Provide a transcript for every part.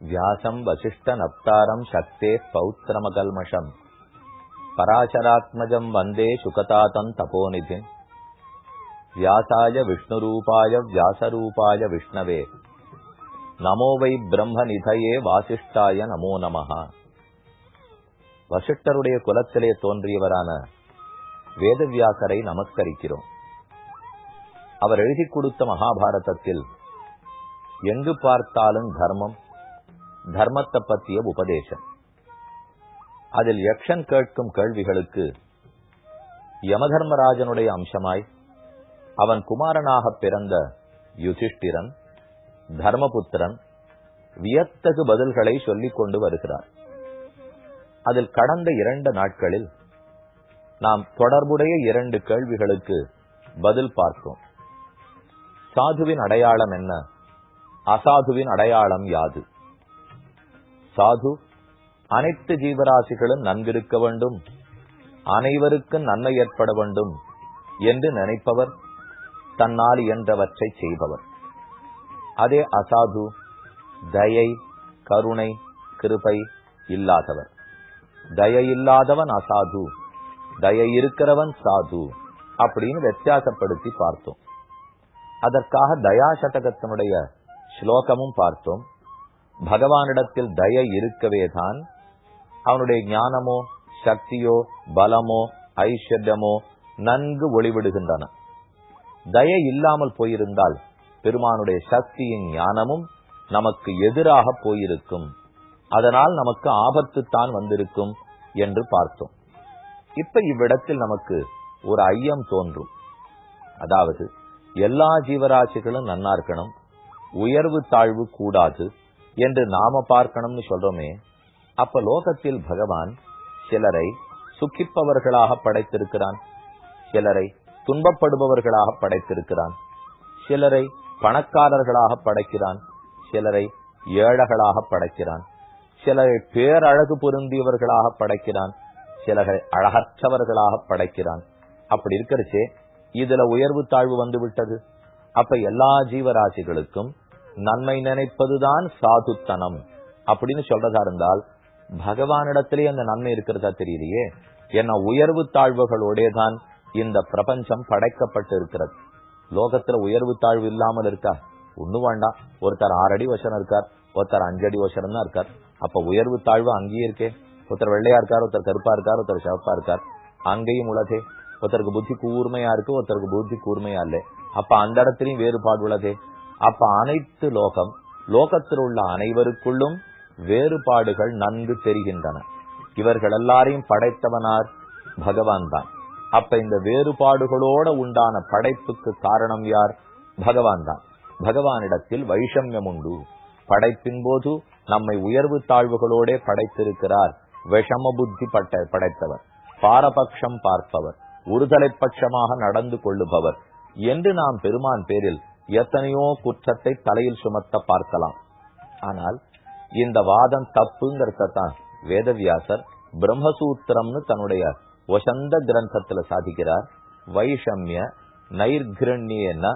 வியாசம் வசிஷ்ட நப்தாரம் சக்தே பௌத்திரமகல்மஷம் பராசராத்மஜம் வந்தே சுகதாதம் தபோநிதின் வியாசாய விஷ்ணுரூபாய வியாசரூபாய விஷ்ணவே நமோ வை பிரம்ம நிதையே வாசிஷ்டாய நமோ நமஹா வசிஷ்டருடைய குலத்திலே தோன்றியவரான வேதவியாசரை நமஸ்கரிக்கிறோம் அவர் எழுதி கொடுத்த மகாபாரதத்தில் எங்கு பார்த்தாலும் தர்மம் தர்மத்தை பற்றிய உபதேசம். அதில் யக்ஷன் கேட்கும் கேள்விகளுக்கு யமதர்மராஜனுடைய அம்சமாய் அவன் குமாரனாக பிறந்த யுதிஷ்டிரன் தர்மபுத்திரன் வியத்தகு பதில்களை சொல்லிக் கொண்டு வருகிறார். அதில் கடந்த இரண்டு நாட்களில் நாம் தொடர்புடைய இரண்டு கேள்விகளுக்கு பதில் பார்த்தோம் சாதுவின் அடையாளம் என்ன? அசாதுவின் அடையாளம் யாது? சாது. அனைத்து ஜீவராசிகளும் நன்கிருக்க வேண்டும். அனைவருக்கும் நன்மை ஏற்பட வேண்டும் என்று நினைப்பவர் தன்னால் இயன்றவற்றை செய்பவர். அதே அசாது தயை கருணை கிருபை இல்லாதவர். தயை இல்லாதவன் அசாது தயை இருக்கிறவன் சாது அப்படின்னு வித்தியாசப்படுத்தி பார்த்தோம். அதற்காக தயா சதகத்தினுடைய ஸ்லோகமும் பார்த்தோம். பகவானிடத்தில் தயை இருக்கவே தான் அவனுடைய ஞானமோ சக்தியோ பலமோ ஐஸ்வர்யமோ நன்கு ஒளிவிடுகின்றன. தய இல்லாமல் போயிருந்தால் பெருமானுடைய சக்தியின் ஞானமும் நமக்கு எதிராக போயிருக்கும். அதனால் நமக்கு ஆபத்து தான் வந்திருக்கும் என்று பார்த்தோம். இப்ப இவ்விடத்தில் நமக்கு ஒரு ஐயம் தோன்றும். அதாவது எல்லா ஜீவராசிகளும் நன்னா இருக்கணும். உயர்வு தாழ்வு கூடாது. என்று நாம பார்க்கணும்னு சொல்றோமே அப்ப லோகத்தில் பகவான் சிலரை சுக்கிப்பவர்களாக படைத்திருக்கிறான் சிலரை துன்பப்படுபவர்களாக படைத்திருக்கிறான் சிலரை பணக்காரர்களாக படைக்கிறான் சிலரை ஏழைகளாக படைக்கிறான் சிலரை பேரழகு பொருந்தியவர்களாக படைக்கிறான் சிலரை அழகற்றவர்களாக படைக்கிறான். அப்படி இருக்கிறச்சே இதுல உயர்வு தாழ்வு வந்து விட்டது அப்ப எல்லா ஜீவராசிகளுக்கும் நன்மை நினைப்பதுதான் சாதுத்தனம். அப்படின்னு சொல்றதா இருந்தால் பகவானிடத்திலே அந்த நன்மை இருக்கிறதா தெரியலையே? ஏன்னா உயர்வு தாழ்வுகளோடே தான் இந்த பிரபஞ்சம் படைக்கப்பட்டு இருக்கிறது லோகத்துல உயர்வு தாழ்வு இல்லாமல் இருக்கா? ஒண்ணு வேண்டாம். ஒருத்தர் ஆறடி வசனம் இருக்கார் ஒருத்தர் அஞ்சடி வசனம் தான் இருக்கார். அப்ப உயர்வு தாழ்வு அங்கேயே இருக்கே. ஒருத்தர் வெள்ளையா இருக்கார் ஒருத்தர் கருப்பா இருக்கார் ஒருத்தர் சிவப்பா இருக்கார். அங்கேயும் உள்ளதே ஒருத்தருக்கு புத்தி கூர்மையா இருக்கு ஒருத்தருக்கு புத்தி கூர்மையா இல்லை. அப்ப அந்த இடத்துலயும் வேறுபாடு உள்ளதே. அப்ப அனைத்து லோகம் லோகத்தில் உள்ள அனைவருக்குள்ளும் வேறுபாடுகள் நன்கு தெரிகின்றன. இவர்கள் எல்லாரையும் படைத்தவனார் பகவான் தான். அப்ப இந்த வேறுபாடுகளோட உண்டான படைப்புக்கு காரணம் யார்? பகவான் தான். பகவானிடத்தில் வைஷமியம் உண்டு படைப்பின் போது நம்மை உயர்வு தாழ்வுகளோட படைத்திருக்கிறார். விஷம புத்தி பட்ட படைத்தவர். பாரபட்சம் பார்ப்பவர். ஒருதலை பட்சமாக நடந்து கொள்ளுபவர். என்று நாம் பெருமான் பேரில் எத்தனையோ குற்றத்தை தலையில் சுமத்த பார்க்கலாம். ஆனால் இந்த வாதம் தப்புங்கிறதான் வேதவியாசர் பிரம்மசூத்திரம்னு தன்னுடைய வசந்த கிரந்தத்துல சாதிக்கிறார். வைஷமிய நைர்கிரண்யன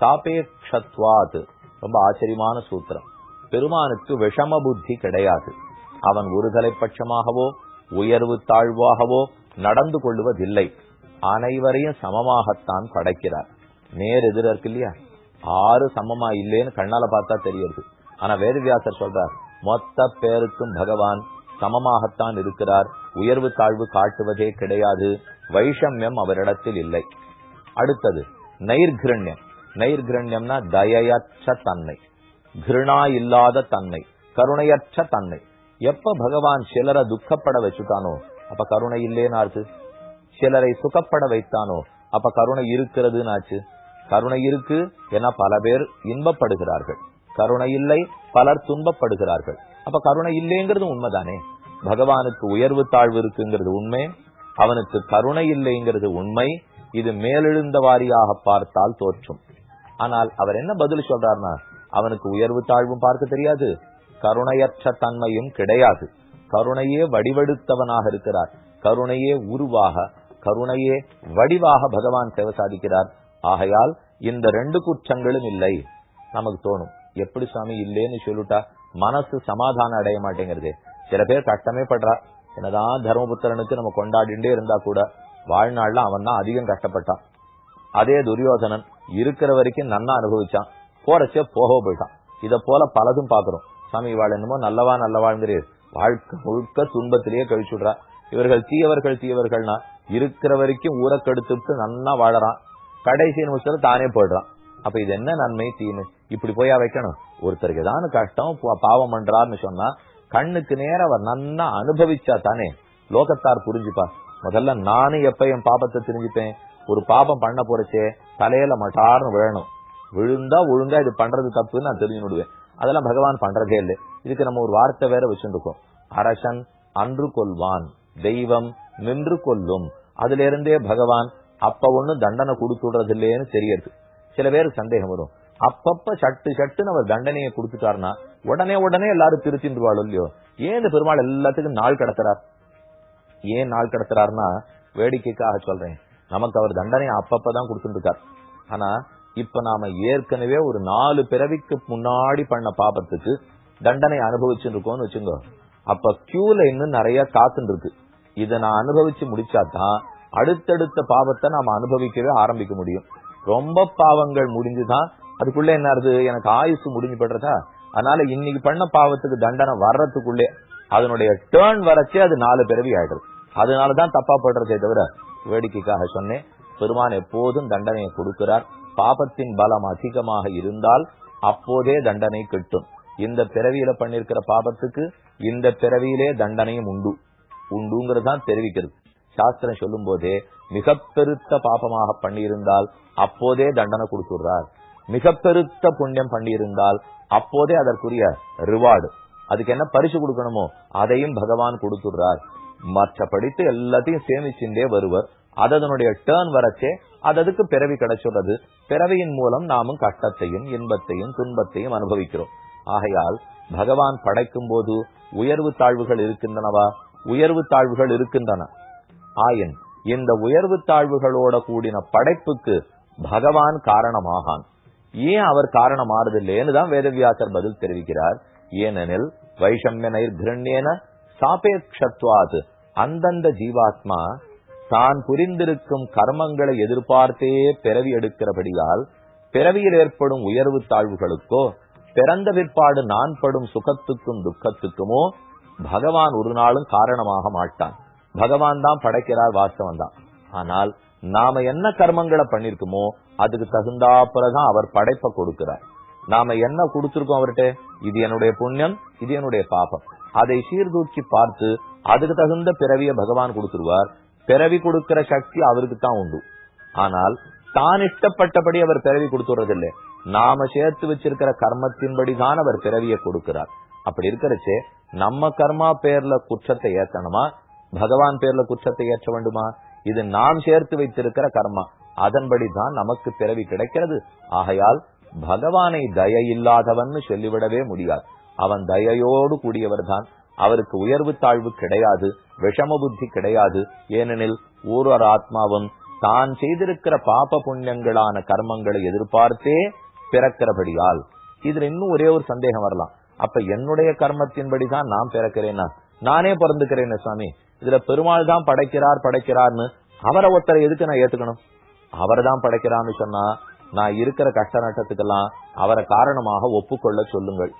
சாபேக்ஷத்வாது. ரொம்ப ஆச்சரியமான சூத்திரம். பெருமானுக்கு விஷம புத்தி கிடையாது. அவன் ஒருதலை பட்சமாகவோ உயர்வு தாழ்வாகவோ நடந்து கொள்வதில்லை. அனைவரையும் சமமாகத்தான் படைக்கிறார். நேர் எதிர இருக்கு இல்லையா? ஆறு சமமா இல்லேன்னு கண்ணால பார்த்தா தெரியுது. ஆனா வேதவியாசர் சொல்றார் மொத்த பேருக்கும் பகவான் சமமாகத்தான் இருக்கிறார். உயர்வு தாழ்வு காட்டுவதே கிடையாது. வைஷமியம் அவரிடத்தில் இல்லை. அடுத்தது நைர்கிரண்யம். நைர்கிரண்யம்னா தயையற்ற தன்மை. கிருணா இல்லாத தன்மை. கருணையற்ற தன்மை. எப்ப பகவான் சிலரை துக்கப்பட வச்சுட்டானோ அப்ப கருணை இல்லேன்னு ஆச்சு சிலரை சுகப்பட வைத்தானோ அப்ப கருணை இருக்கிறதுன்னு ஆச்சு கருணை இருக்கு என பல பேர் இன்பப்படுகிறார்கள். கருணை இல்லை பலர் துன்பப்படுகிறார்கள். அப்ப கருணை இல்லைங்கிறது உண்மைதானே? பகவானுக்கு உயர்வு தாழ்வு இருக்குங்கிறது உண்மை. அவனுக்கு கருணை இல்லைங்கிறது உண்மை. இது மேலெழுந்த வாரியாக பார்த்தால் தோற்றும். ஆனால் அவர் என்ன பதில் சொல்றாருன்னா அவனுக்கு உயர்வு தாழ்வும் பார்க்க தெரியாது. கருணையற்ற தன்மையும் கிடையாது. கருணையே வடிவெடுத்தவனாக இருக்கிறார். கருணையே உருவாக கருணையே வடிவாக பகவான் சேவை சாதிக்கிறார் ஆகையால் இந்த ரெண்டு குற்றங்களும் இல்லை. நமக்கு தோணும். எப்படி சுவாமி இல்லேன்னு சொல்லிட்டா மனசு சமாதானம் அடைய மாட்டேங்கிறது. சில பேர் கஷ்டமே படுறா. என்னதான் தர்மபுத்திரனுக்கு நம்ம கொண்டாடிண்டே இருந்தா கூட வாழ்நாள்ல அவன் தான் அதிகம் கஷ்டப்பட்டான். அதே துரியோதனன் இருக்கிற வரைக்கும் நன்னா அனுபவிச்சான். போறச்சே போக போயிட்டான். இத போல பலதும் பாக்குறோம் சாமி வாழ் என்னமோ நல்லவா நல்லவாழ்ங்கிறீர் வாழ்க்கை முழுக்க துன்பத்திலேயே கழிச்சுடுறா. இவர்கள் தீயவர்கள் தீயவர்கள்னா இருக்கிற வரைக்கும் ஊரை கெடுத்துட்டு நன்னா வாழறான். கடைசி நிமிஷத்துல தானே போயிடுறான். அப்ப இது என்ன நன்மை தீமை இப்படி போயா வைக்கணும். ஒருத்தருக்கு ஏதாவது கஷ்டம் பா- பாவம் பண்றாருன்னு சொன்னா கண்ணுக்கு நேர அவர் நன்னா அனுபவிச்சா தானே. லோகத்தார் புரிஞ்சுப்பா. முதல்ல நானும் எப்ப என் பாபத்தை தெரிஞ்சுப்பேன்? ஒரு பாபம் பண்ண போறச்சே தலையில மட்டார்னு விழணும். விழுந்தா ஒழுங்கா இது பண்றது தப்புன்னு நான் தெரிஞ்சு விடுவேன் அதெல்லாம் பகவான் பண்றதே இல்லை. இதுக்கு நம்ம ஒரு வார்த்தை வேற வச்சுருக்கோம். அரசன் அன்று கொள்வான் தெய்வம் நின்று கொல்லும் அதுல இருந்தே பகவான் அப்ப ஒண்ணு தண்டனை கொடுத்துடுறது இல்லையேன்னு தெரியறது. சில பேருக்கு சந்தேகம் வரும். அப்பப்ப சட்டு சட்டுன்னு அவர் தண்டனையை கொடுத்துட்டாருன்னா உடனே உடனே எல்லாரும் திருத்தின்றுவாள் இல்லையோ? ஏன் இந்த பெருமாள் எல்லாத்துக்கும் நாள் கடத்துறார்? ஏன் நாள் கடத்துறாருன்னா வேடிக்கைக்காக சொல்றேன். நமக்கு அவர் தண்டனை அப்பப்பதான் கொடுத்துட்டு இருக்கார் ஆனா இப்ப நாம ஏற்கனவே ஒரு நாலு பிறவிக்கு முன்னாடி பண்ண பாபத்துக்கு தண்டனை அனுபவிச்சுட்டு இருக்கோம்னு வச்சுங்க. அப்ப கியூல இன்னும் நிறைய காத்துட்டு இருக்கு இதை நான் அனுபவிச்சு முடிச்சாதான் அடுத்தடுத்த பாவத்தை நாம அனுபவிக்கவே ஆரம்பிக்க முடியும். ரொம்ப பாவங்கள் முடிஞ்சுதான் அதுக்குள்ள என்ன ஆகுது? எனக்கு ஆயுசு முடிஞ்சு படுறதா அதனால இன்னைக்கு பண்ண பாவத்துக்கு தண்டனை வர்றதுக்குள்ளே அதனுடைய டேர்ன் வரச்சே அது நாலு பிறவி ஆயிடுது. அதனாலதான் தப்பா படுறதே தவிர வேடிக்கைக்காக சொன்னேன் பெருமான் எப்போதும் தண்டனையை கொடுக்கிறார். பாபத்தின் பலம் அதிகமாக இருந்தால் அப்போதே தண்டனை கிட்டும். இந்த பிறவியில பண்ணிருக்கிற பாபத்துக்கு இந்த பிறவியிலே தண்டனையும் உண்டு. உண்டுங்கிறதான் தெரிவிக்கிறது. சாஸ்திரம் சொல்லும் போதே மிக பெருத்த பாபமாக பண்ணியிருந்தால் அப்போதே தண்டனை கொடுத்துடுறார். மிக பெருத்த புண்ணியம் பண்ணியிருந்தால் அப்போதே அதற்குரிய ரிவார்டு அதுக்கு என்ன பரிசு கொடுக்கணுமோ அதையும் பகவான் கொடுத்துடுறார். மற்ற படித்து எல்லாத்தையும் சேமிச்சுட்டே வருவர். அதனுடைய டேர்ன் வரச்சே அது அதுக்கு பிறவி கிடைச்சுள்ளது பிறவியின் மூலம் நாமும் கஷ்டத்தையும் இன்பத்தையும் துன்பத்தையும் அனுபவிக்கிறோம். ஆகையால் பகவான் படைக்கும் போது உயர்வு தாழ்வுகள் இருக்கின்றனவா? உயர்வு தாழ்வுகள் இருக்கின்றன. ஆயின் இந்த உயர்வு தாழ்வுகளோட கூடின படைப்புக்கு பகவான் காரணமாகான். ஏன் அவர் காரணமாறுதில்லைன்னு தான் வேதவியாசர் பதில் தெரிவிக்கிறார். ஏனெனில் வைஷமிய நைர்கிரண்யேன சாபேக்ஷத்வாது அந்தந்த ஜீவாத்மா தான் புரிந்திருக்கும் கர்மங்களை எதிர்பார்த்தே பிறவி எடுக்கிறபடியால் பிறவியில் ஏற்படும் உயர்வு தாழ்வுகளுக்கோ பிறந்த பிற்பாடு நான் படும் சுகத்துக்கும் துக்கத்துக்குமோ பகவான் ஒரு நாளும் காரணமாக மாட்டான். பகவான் தான் படைக்கிறார் வாஸ்தவம் தான். ஆனால் நாம என்ன கர்மங்களை பண்ணிருக்கோமோ அதுக்கு தகுந்தாப்புலதான் அவர் படைப்ப கொடுக்கிறார். நாம என்ன கொடுத்திருக்கோம் அவர்கிட்ட? இது என்னுடைய புண்ணியம் இது என்னுடைய பாபம். அதை சீர்தூக்கி பார்த்து அதுக்கு தகுந்த பிறவிய பகவான் கொடுத்துருவார். பிறவி கொடுக்கிற சக்தி அவருக்கு தான் உண்டு. ஆனால் தான் இஷ்டப்பட்டபடி அவர் பிறவி கொடுத்துறதில்லை. நாம சேர்த்து வச்சிருக்கிற கர்மத்தின்படிதான் அவர் பிறவியை கொடுக்கிறார். அப்படி இருக்கிறச்சே நம்ம கர்மா பேர்ல குற்றத்தை ஏத்தணுமா? பகவான் பேர்ல குற்றத்தை ஏற்ற வேண்டுமா? இது நாம் சேர்த்து வைத்திருக்கிற கர்மா. அதன்படிதான் நமக்கு பிறவி கிடைக்கிறது. ஆகையால் பகவானை தய இல்லாதவன் சொல்லிவிடவே முடியாது. அவன் தயையோடு கூடியவர் தான். அவருக்கு உயர்வு தாழ்வு கிடையாது. விஷம புத்தி கிடையாது. ஏனெனில் ஊரர் ஆத்மாவும் தான் செய்திருக்கிற பாப புண்ணியங்களான கர்மங்களை எதிர்பார்த்தே பிறக்கிறபடியால். இதுல இன்னும் ஒரே ஒரு சந்தேகம் வரலாம். அப்ப என்னுடைய கர்மத்தின்படிதான் நான் பிறக்கிறேனா? நானே பிறந்துக்கிறேன் சுவாமி. இதுல பெருமாள் தான் படைக்கிறார் படைக்கிறார்னு அவரை ஒருத்தரை எதுக்கு நான் ஏத்துக்கணும்? அவர் தான் படைக்கிறான்னு சொன்னா நான் இருக்கிற கஷ்ட நட்டத்துக்கெல்லாம் அவரை காரணமாக ஒப்புக்கொள்ள சொல்லுங்கள்.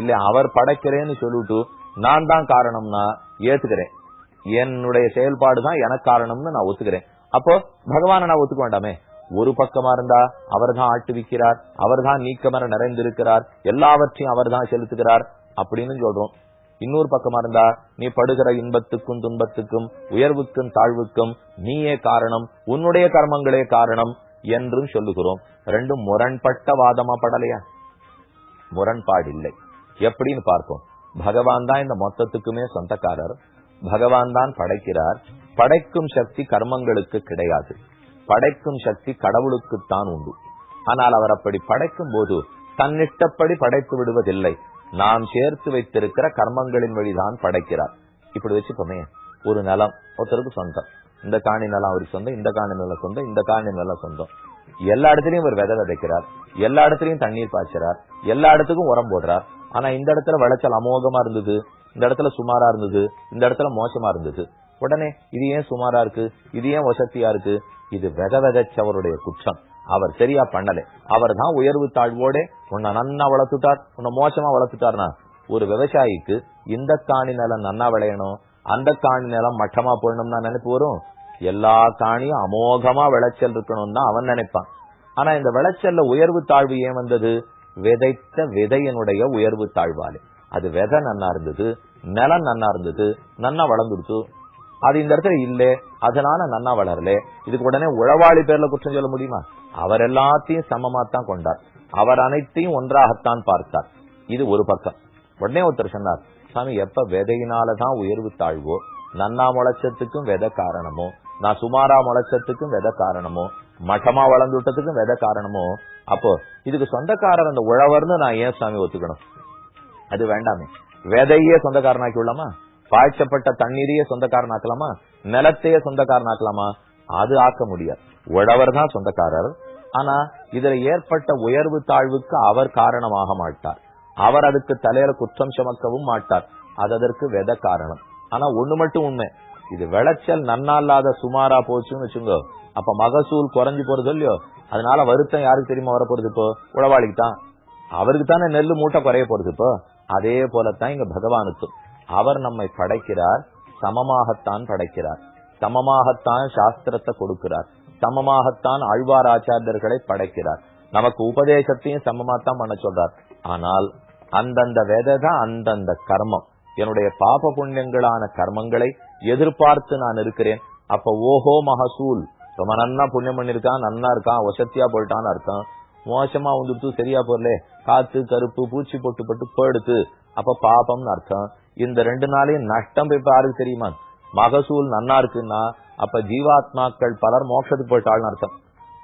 இல்ல அவர் படைக்கிறேன்னு சொல்லிட்டு நான் தான் காரணம்னா ஏத்துக்கிறேன். என்னுடைய செயல்பாடு தான் எனக்கு காரணம்னு நான் ஒத்துக்கிறேன். அப்போ பகவானை நான் ஒத்துக்க வேண்டாமே? ஒரு பக்கமா இருந்தா அவர் தான் ஆட்டுவிக்கிறார் அவர் தான் நீக்கமர நிறைந்திருக்கிறார் எல்லாவற்றையும் அவர் தான் செலுத்துகிறார் அப்படின்னு சொல்றோம். இன்னொரு பக்கமா இருந்தா நீ படுகிற இன்பத்துக்கும் துன்பத்துக்கும் உயர்வுக்கும் தாழ்வுக்கும் நீயே காரணம் உன்னுடைய கர்மங்களே காரணம் என்றும் சொல்லுகிறோம். ரெண்டும் முரண்பட்ட வாதமா படலையா? முரண்பாடு இல்லை எப்படின்னு பார்ப்போம். பகவான் தான் இந்த மொத்தத்துக்குமே சொந்தக்காரர். பகவான் தான் படைக்கிறார். படைக்கும் சக்தி கர்மங்களுக்கு கிடையாது. படைக்கும் சக்தி கடவுளுக்குத்தான் உண்டு. ஆனால் அவர் அப்படி படைக்கும் போது தன்னிட்டப்படி படைத்து விடுவதில்லை. நாம் சேர்த்து வைத்திருக்கிற கர்மங்களின் வழிதான் படைக்கிறார். இப்படி வச்சுப்போமே ஒரு நிலம் ஒருத்தருக்கு சொந்தம். இந்த காணி நிலம் அவருக்கு சொந்தம் இந்த காணி நிலம் சொந்தம் இந்த காணி நிலம் சொந்தம். எல்லா இடத்துலயும் ஒரு விதை விதைக்கிறார். எல்லா இடத்துலயும் தண்ணீர் பாய்ச்சறார். எல்லா இடத்துக்கும் உரம் போடுறார். ஆனா இந்த இடத்துல விளைச்சல் அமோகமா இருந்தது. இந்த இடத்துல சுமாரா இருந்தது. இந்த இடத்துல மோசமா இருந்தது. உடனே இது ஏன் சுமாரா இருக்கு? இது ஏன் வசதியா இருக்கு? இது வித விதைச்சவருடைய குற்றம். அவர் சரியா பண்ணல. அவர் தான் உயர்வு தாழ்வோட உன்னை நன்னா வளர்த்துட்டார். உன்னை மோசமா வளர்த்துட்டார்னா ஒரு விவசாயிக்கு இந்த காணி நிலம் நன்னா விளையணும் அந்த காணி நிலம் மட்டமா போடணும்னா நினைப்பு வரும்? எல்லா காணியும் அமோகமா விளைச்சல் இருக்கணும்னு தான் அவன் நினைப்பான். ஆனா இந்த விளைச்சல்ல உயர்வு தாழ்வு ஏன் வந்தது? விதைத்த விதையினுடைய உயர்வு தாழ்வாலே. அது விதை நன்னா இருந்தது நிலம் நன்னா இருந்தது நன்னா வளர்ந்துருச்சு அது இந்த இடத்துல இல்ல அதனால நன்னா வளரல. இதுக்கு உடனே உழவாளி பேர்ல குற்றம் சொல்ல முடியுமா? அவர் எல்லாத்தையும் சமமாத்தான் கொண்டார். அவர் அனைத்தையும் ஒன்றாகத்தான் பார்த்தார். இது ஒரு பக்கம். உடனே ஒருத்தர் சொன்னார் சாமி எப்ப விதையினாலதான் உயர்வு தாழ்வோ? நன்னா முளைச்சத்துக்கும் விதை காரணமோ? நான் சுமாரா முளைச்சத்துக்கும் விதை காரணமோ? மட்டமா வளர்ந்து விட்டதுக்கும் விதை காரணமோ? அப்போ இதுக்கு சொந்தக்காரர் அந்த உழவர்னு நான் ஏன் சாமி ஒத்துக்கணும்? அது வேண்டாமே. விதையே சொந்தக்காரனாக்கி விடலாமா? பாய்ச்சப்பட்ட தண்ணீரையே சொந்தக்காரனாக்கலாமா? நிலத்தையே சொந்தக்காரனாக்கலாமா? அது ஆக்க முடியாது. உழவர் தான் சொந்தக்காரர். ஆனா இதுல ஏற்பட்ட உயர்வு தாழ்வுக்கு அவர் காரணமாக மாட்டார். அவர் அதுக்கு தலையில குற்றம் சுமக்கவும் மாட்டார். அது அதற்கு வெத காரணம். ஆனா ஒண்ணு மட்டும் உண்மை. இது விளைச்சல் நன்னால்லாத சுமாரா போச்சுன்னு வச்சுங்க. அப்ப மகசூல் குறைஞ்சு போறது இல்லையோ? அதனால வருத்தம் யாருக்கு தெரியுமா வர போறது இப்போ? உழவாளிக்கு தான். அவருக்கு தானே நெல்லு மூட்டை குறைய போறது இப்போ? அதே போலத்தான் இங்க பகவானுக்கும். அவர் நம்மை படைக்கிறார் சமமாகத்தான் படைக்கிறார். சமமாகத்தான் சாஸ்திரத்தை கொடுக்கிறார். சமமாகத்தான் ஆழ்வார் ஆச்சாரியர்களை படைக்கிறார். நமக்கு உபதேசத்தையும் சமமாத்தான் பண்ண சொல்றார். ஆனால் அந்தந்த விதை தான் அந்தந்த கர்மம். என்னுடைய பாப புண்ணியங்களான கர்மங்களை எதிர்பார்த்து நான் இருக்கிறேன். அப்ப ஓஹோ மகசூல். ரொம்ப நன்னா புண்ணியம் பண்ணிருக்கான் நன்னா இருக்கான் வசத்தியா போயிட்டான்னு அர்த்தம். மோசமா வந்துட்டு சரியா போறல. காத்து கருப்பு பூச்சி போட்டு போட்டு போயிடுத்து அப்ப பாபம்னு அர்த்தம். இந்த ரெண்டு நாளையும் நஷ்டம் போய் யாருக்கு தெரியுமா? மகசூல் நன்னா இருக்குன்னா அப்ப ஜீவாத்மாக்கள் பலர் மோட்சத்துக்கு போயிட்டாள்னு அர்த்தம்.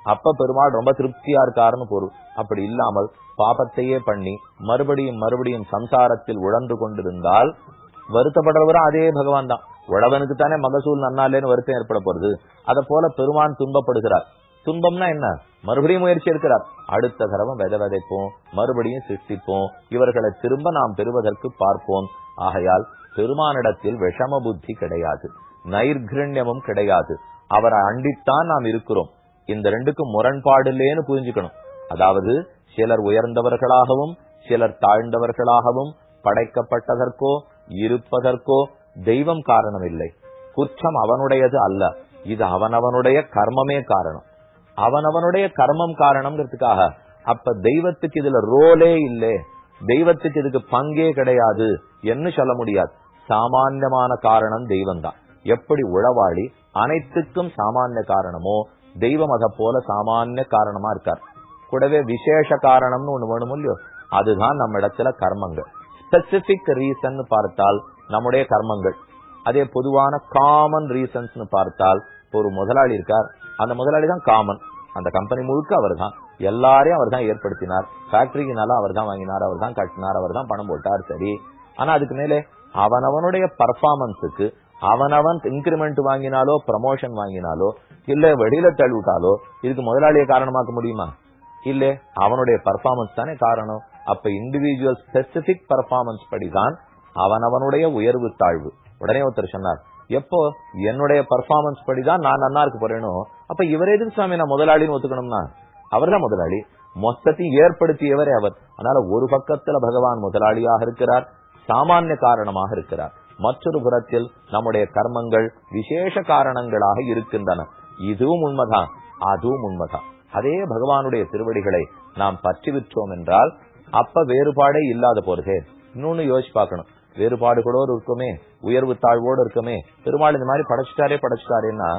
அப்ப பெருமாள் ரொம்ப திருப்தியா இருக்காருன்னு பொருள். அப்படி இல்லாமல் பாபத்தையே பண்ணி மறுபடியும் மறுபடியும் சம்சாரத்தில் உழந்து கொண்டிருந்தால் வருத்தப்படுறவரும் அதே பகவான் தான். உழவனுக்கு தானே மகசூல் நன்னாலேன்னு வருத்தம் ஏற்பட போறது. அத போல பெருமான் துன்பப்படுகிறார். துன்பம்னா என்ன? மறுபடியும் முயற்சி இருக்கிறார் அடுத்த தடவை விதை விதைப்போம் மறுபடியும் சிருஷ்டிப்போம். இவர்களை திரும்ப நாம் பெறுவதற்கு பார்ப்போம். ஆகையால் பெருமானிடத்தில் விஷம புத்தி கிடையாது நைர்கிரண்யமும் கிடையாது. அவரை அண்டித்தான் நாம் இருக்கிறோம். இந்த ரெண்டுக்கும் முரண்பாடு இல்லேன்னு புரிஞ்சுக்கணும். அதாவது சிலர் உயர்ந்தவர்களாகவும் சிலர் தாழ்ந்தவர்களாகவும் படைக்கப்பட்டதற்கோ இருப்பதற்கோ தெய்வம் காரணம் இல்லை குற்றம் அவனுடையது அல்ல. இது அவனவனுடைய கர்மமே காரணம். அவனவனுடைய கர்மம் காரணம்ங்கிறதுக்காக அப்ப தெய்வத்துக்கு இதுல ரோலே இல்லை. தெய்வத்துக்கு இதுக்கு பங்கே கிடையாது என்ன சொல்ல முடியாது. சாமான்யமான காரணம் தெய்வம் தான் எப்படி உழவாளி அனைத்துக்கும் சாமானிய காரணமோ தெய்வம் அத போல சாமானிய காரணமா இருக்கார். கூடவே விசேஷ காரணம்னு ஒண்ணு வேணும் இல்லையோ அதுதான் நம்ம இடத்துல கர்மங்கள். ஸ்பெசிபிக் ரீசன் பார்த்தால் நம்முடைய கர்மங்கள். அதே பொதுவான காமன் ரீசன்ஸ் பார்த்தால் ஒரு முதலாளி இருக்கார். அந்த முதலாளி தான் காமன். அந்த கம்பெனி முழுக்க அவர் தான் எல்லாரையும் அவர் தான் ஏற்படுத்தினார். ஃபேக்டரிக்கு நல்லா அவர் தான் வாங்கினார் அவர் தான் கட்டினார் அவர் தான் பணம் போட்டார் சரி. ஆனா அதுக்கு மேலே அவனவனுடைய பர்ஃபார்மன்ஸுக்கு அவனவன் இன்கிரிமெண்ட் வாங்கினாலோ ப்ரமோஷன் வாங்கினாலோ இல்ல வெளியில தள்ளிவிட்டாலோ இதுக்கு முதலாளியை காரணமாக்க முடியுமா? இல்ல. அவனுடைய பர்ஃபார்மன்ஸ் தானே காரணம். அப்ப இண்டிவிஜுவல் ஸ்பெசிபிக் பர்ஃபார்மன்ஸ் படிதான் அவனவனுடைய உயர்வு தாழ்வு. உடனே ஒருத்தர் சொன்னார் எப்போ? என்னுடைய பர்ஃபார்மன்ஸ் படிதான் நான் நன்னா இருக்க போறேனோ அப்ப இவரே எதுக்கு சுவாமி நான் முதலாளின்னு ஒத்துக்கணும்னா? அவர் தான் முதலாளி. மொத்தத்தையும் ஏற்படுத்தியவரே அவர். அதனால ஒரு பக்கத்துல பகவான் முதலாளியாக இருக்கிறார் சாமானிய காரணமாக இருக்கிறார். மற்றொரு புறத்தில் நம்முடைய கர்மங்கள் விசேஷ காரணங்களாக இருக்கின்றன. இதுவும் உண்மைதான் அதுவும் உண்மைதான். அதே பகவானுடைய திருவடிகளை நாம் பற்றி விற்றோம் என்றால் அப்ப வேறுபாடே இல்லாத போறதே. இன்னொன்னு யோசிச்சு பார்க்கணும். வேறுபாடுகளோடு இருக்குமே உயர்வு தாழ்வோடு இருக்குமே. பெருமாள் இந்த மாதிரி படைச்சிட்டாரே படைச்சிட்டாரேன்னா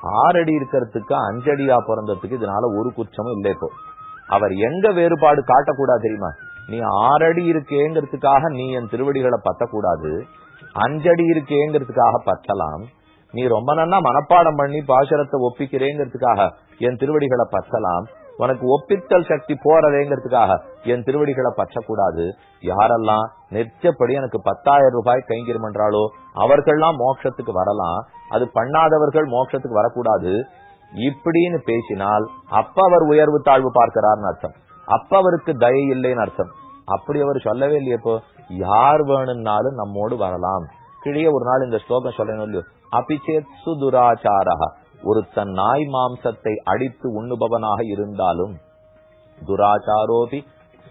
ஆறடி இருக்கிறதுக்கு அஞ்சடியா பிறந்ததுக்கு இதனால ஒரு குற்றமும் இல்லை இப்போ. அவர் எங்க வேறுபாடு காட்டக்கூடாது தெரியுமா? நீ ஆறடி இருக்கேங்கிறதுக்காக நீ என் திருவடிகளை பத்தக்கூடாது. அஞ்சடி இருக்கேங்கிறதுக்காக பத்தலாம். நீ ரொம்ப நன்னா மனப்பாடம் பண்ணி பாசுரத்தை ஒப்பிக்கிறேங்கிறதுக்காக என் திருவடிகளை பத்தலாம். உனக்கு ஒப்பித்தல் சக்தி போறதேங்கிறதுக்காக என் திருவடிகளை பற்றக்கூடாது. யாரெல்லாம் நிச்சயப்படி எனக்கு பத்தாயிரம் ரூபாய் கைங்கிருமன்றாலோ அவர்கள்லாம் மோட்சத்துக்கு வரலாம். அது பண்ணாதவர்கள் மோட்சத்துக்கு வரக்கூடாது. இப்படின்னு பேசினால் அப்ப அவர் உயர்வு தாழ்வு பார்க்கிறார்னு அர்த்தம். அப்ப அவருக்கு தயை இல்லைன்னு அர்த்தம். அப்படி அவர் சொல்லவே இல்லையே இப்போ. யார் வேணும்னாலும் நம்மோடு வரலாம். கிழிய ஒரு நாள் இந்த ஸ்லோகம் சொல்லணும் இல்லையோ? அபிச்சேத் சுதுராச்சாரா ஒருத்தன் நாய் மாம்சத்தை அடித்து உண்ணுபவனாக இருந்தாலும் துராச்சாரோபி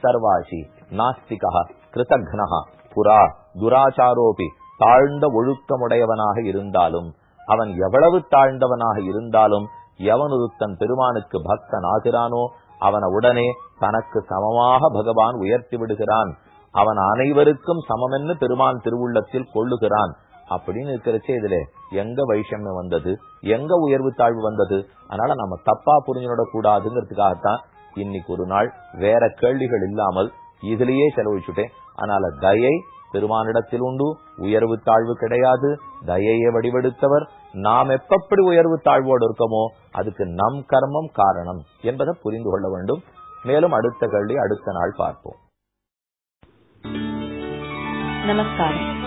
சர்வாசி நாஸ்திகா கிருதக்னஹா புரா துராச்சாரோபி தாழ்ந்த ஒழுக்கமுடையவனாக இருந்தாலும் அவன் எவ்வளவு தாழ்ந்தவனாக இருந்தாலும் எவனொரு தன் பெருமானுக்கு பக்தன் ஆகிறானோ அவனை உடனே தனக்கு சமமாக பகவான் உயர்த்தி விடுகிறான். அவன் அனைவருக்கும் சமமென்னு பெருமான் திருவுள்ளத்தில் கொள்ளுகிறான். அப்படின்னு இருக்கிறச்சே இதுல எங்க வைஷமியம் வந்தது? எங்க உயர்வு தாழ்வு வந்தது? அதனால நம்ம தப்பா புரிஞ்சுட கூடாதுங்கிறதுக்காகத்தான் இன்னைக்கு ஒரு நாள் வேற கேள்விகள் இல்லாமல் இதுலயே செலவழிச்சுட்டேன். அதனால தயை பெருமானிடத்தில் உண்டு உயர்வு தாழ்வு கிடையாது தயையை வடிவெடுத்தவர். நாம் எப்பப்படி உயர்வு தாழ்வோடு இருக்கோமோ அதுக்கு நம் கர்மம் காரணம் என்பதை புரிந்து கொள்ள வேண்டும். மேலும் அடுத்த கேள்வி அடுத்த நாள் பார்ப்போம். நமஸ்காரம்.